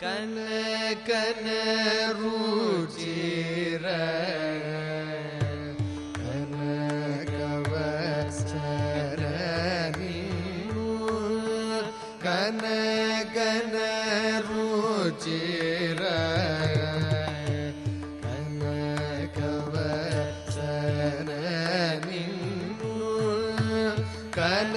கன கன ரூச்சிர கன கவசரணி கன கன ரூச்சிர கன கவசரணி கன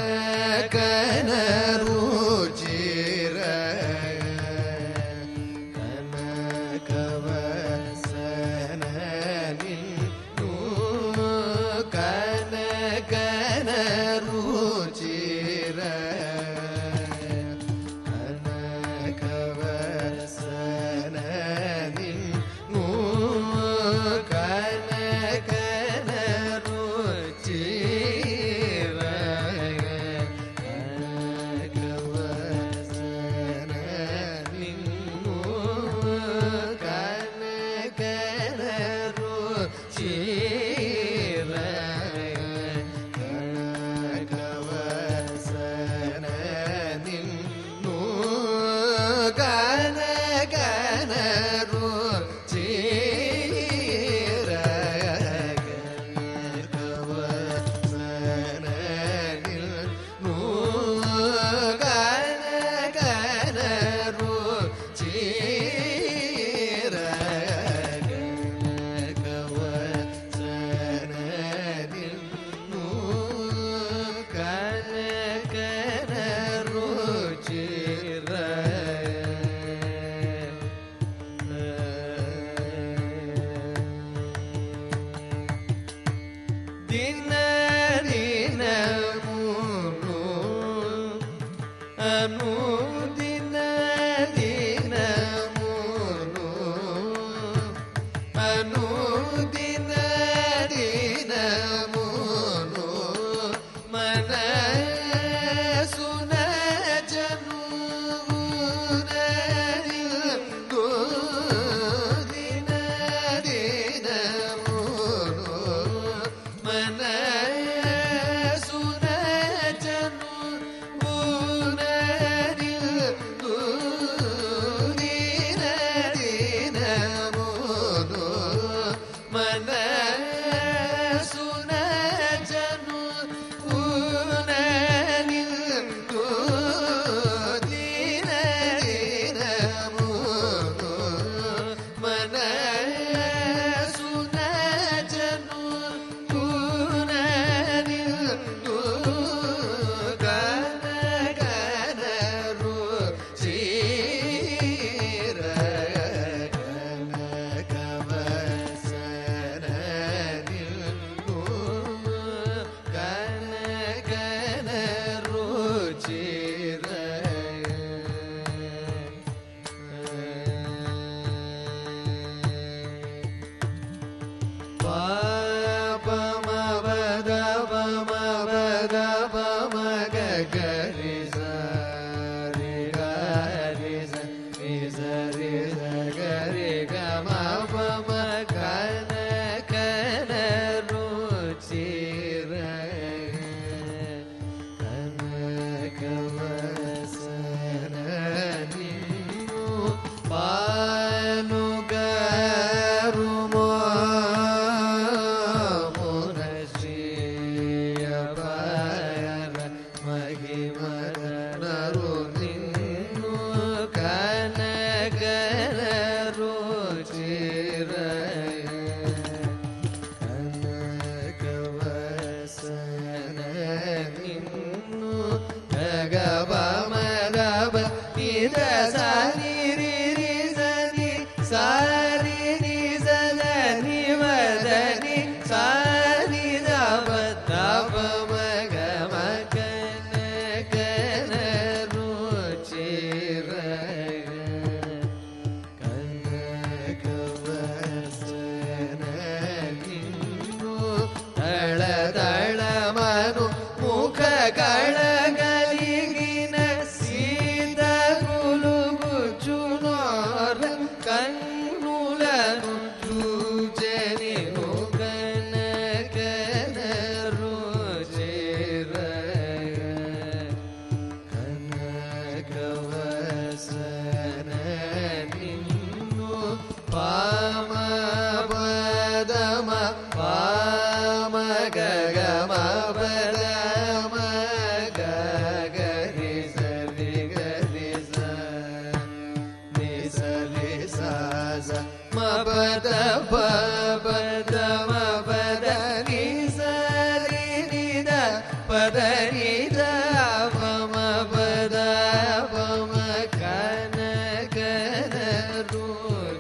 good. Ireland.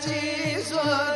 Jesus